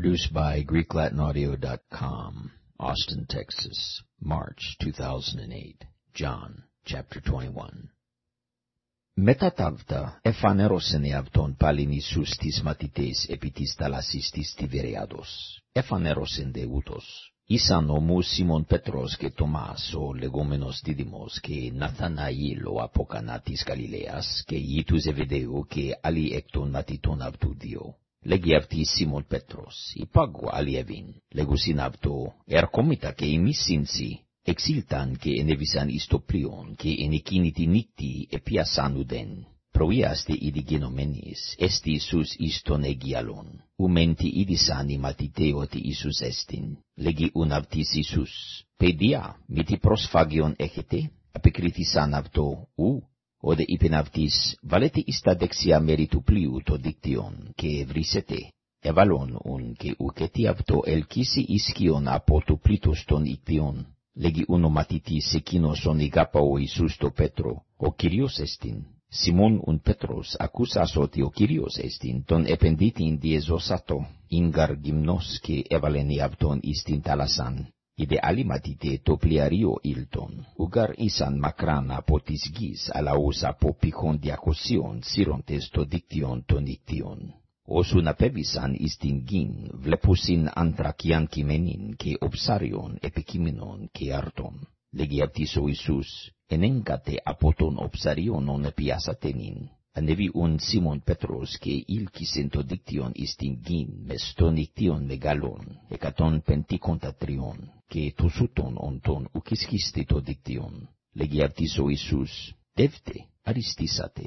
Produced by GreekLatinAudio.com, Austin, Texas, March 2008. John, chapter 21. Μετά ταύτα εφανέρωσεν εαυτόν πάλιν Ιησούς της μαθητές επί της θαλάσσης της Τιβεριάδος. Εφανέρωσεν δε ούτως. Ήσαν όμως Σίμων Πέτρος και Τομάς ο λεγόμενος Δίδυμος και Ναθαναήλ ο απόκανα της Γαλιλαίας και γη του Ζεβεδαίου και άλλοι εκ των μαθητών αυτού δύο. Λέγει αυτή Σίμων Πέτρος, υπάγω αλλιεύειν, λέγουσιν αυτό, ερκόμητα και εμείς σύνση, εξήλταν και ενέβησαν εις το πλοίον και εν εκείνη τη νύχτη επιάσαν ουδέν. Προίαστε ήδη γενομένης, εστι Ιησούς εις τον Αιγιαλόν, ουμεν τι είδησαν οι μαθητέ ότι Ιησούς εστιν. Λέγει ουν αυτής Ιησούς, παιδεία, μη τι προσφάγιον έχετε, απεκρίθησαν αυτό, ου, Ode είπεν αυτής, βάλετε εις τα δεξιά μέρη του πλοίου το δίκτυον, και βρίσετε. Εβαλών ουν και ουκέτι αυτό ελκύσει ισχύον από το πλήτος των ικτιών. Λέγει ουν ο μαθητής εκείνος ον ηγάπα ο Ιησούς το Πέτρο, ο Κύριος εστιν. Σιμών ουν Πέτρος ακούσας ότι ο Κύριος εστιν, τον επενδύτην διεζώσατο, ίγκαρ γυμνός και έβαλεν αυτόν εις την θάλασσαν ide alimatite το πλοιαρίο ήλτον, ουγαρ ήσαν μακράν από της γης, αλλά ως από πηχών διακοσίων σύροντες το δίκτυον των νύκτιων. Όσουν απέβησαν εις την γην, βλέπουσιν ανθρακιάν κειμένην και οψάριον επικείμενον και αρτον. Λέγει αυτής ο Ιησούς, ενέγκατε από τον οψαριον ον επιάσατενην, ανέβη ουν Σίμων Πέτρος και ήλκησεν το δίκτυον εις την γην μες το νύκτιον μεγαλών, εκατόν πεντηκοντατριών, και τους ούτων ον τον ουκισχίστη το δίκτυον. Λέγει αυτής ο Ιησούς, δεύτε, αριστήσατε,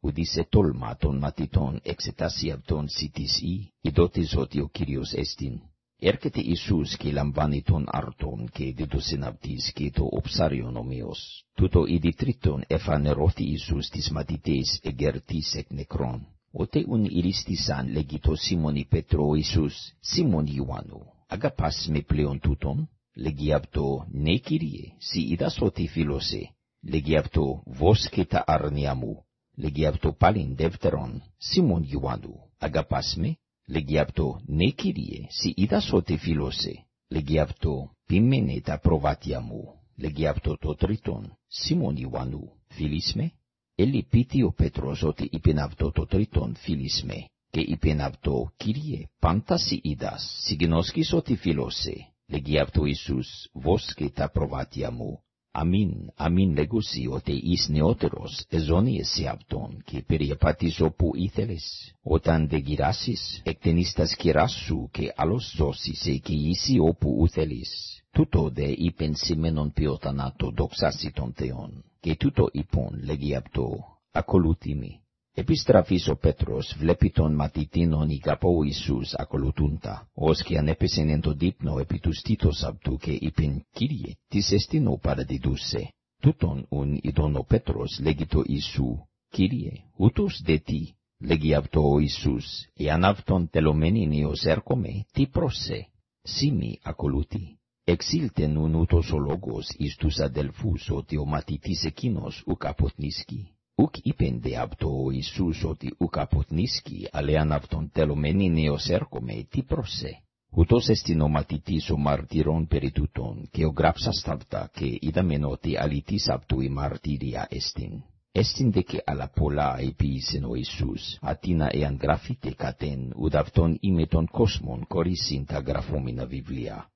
ουδήσε τόλμα των μαθητών εξετάσει αυτόν σιτής ή, ειδότης ότι ο Κύριος εστιν. Έρχεται Ιησούς και λαμβάνει τον αρτον και δίδωσιν αυτής και το οψάριον ομοίως. Τούτο ήδη τρίτον εφανερώθη Ιησούς της μαθητές εγερτής εκ νεκρών. Οτε ουν ηρίστησαν λέγει το Σίμωνι Πέτρο Ιησούς, Σίμων Ιωάννου, αγαπάς με πλέον τούτον, λέγει αυτό, ναι Κύριε, σι είδας ότι φίλωσε, λέγει αυτό, βόσκε τα αρνία μου, λέγει αυτό πάλιν δεύτερον, Σίμων Ιωάννου, αγαπάς με, λέγει αυτό, ναι Κύριε, σι είδας ότι φίλωσε, λέγει αυτό, ποιμένε τα προβάτια μου, λέγει αυτό το τρίτον, Σίμων Ιωάννου, φίλεις με, Έλλη πίτι ο Πέτρος ότι είπεν αυτό το τρίτον φίλεις με, και είπεν αυτό, Κύριε, πάντα σι είδας, συγγνώσκεις ότι φίλωσε, λέγει αυτό Ιησούς, βόσκε τα προβάτια μου. Αμήν, αμήν λέγουσι ότι εις νεότερος εζώνιες σε αυτόν και περιεπάτης όπου ήθελες. Όταν δε γυράσεις, εκτενείς τα σκυρά σου και άλλος ζώσεις και isi όπου ουθελείς. Τούτο δε είπεν σημαίνον ποιόταν να το δοξάσει τον Θεόν. Και τούτο είπον λέγει αυτό, ακολούθη με. Επιστραφής ο Πέτρος βλέπει τον μαθητήνον ηγαπό Ιησούς ακολουθούντα, ως και ανέπεσεν εν το δείπνο επί του στήτος αυτού και είπεν, Κύριε, τις εστίνω παραδιδούσε. Τούτον ουν ειδον ο Πέτρος λέγει το Ιησού, Κύριε, ούτως δε τι, λέγει αυτό ο Ιησούς, εάν αυτον τελωμένην εις έρχομαι, τι προσε, σήμη ακολούθη. Εξήλτεν ουν ούτως ο λόγος εις τους αδελφούς ότι ο μαθητής εκείνος ουκ αποθνίσκει. Ουκ είπεν δε αυτό ο Ιησούς ότι ουκ αποθνίσκει, αλλά αν αυτον τελωμένην έως έρχομαι, τι προσε. Ούτως εστιν ο μαθητής ο μαρτυρών περί τούτων, και ο γράψας ταύτα, και είδαμεν ότι αληθής αυτού η μαρτυρία εστιν. Εστιν δε και άλλα πολλά επίησεν ο Ιησούς, ατίνα εάν γραφείτε κατέν, ουδ' αυτον είμαι τον κόσμον κορίσιν τα γραφόμενα βιβλία.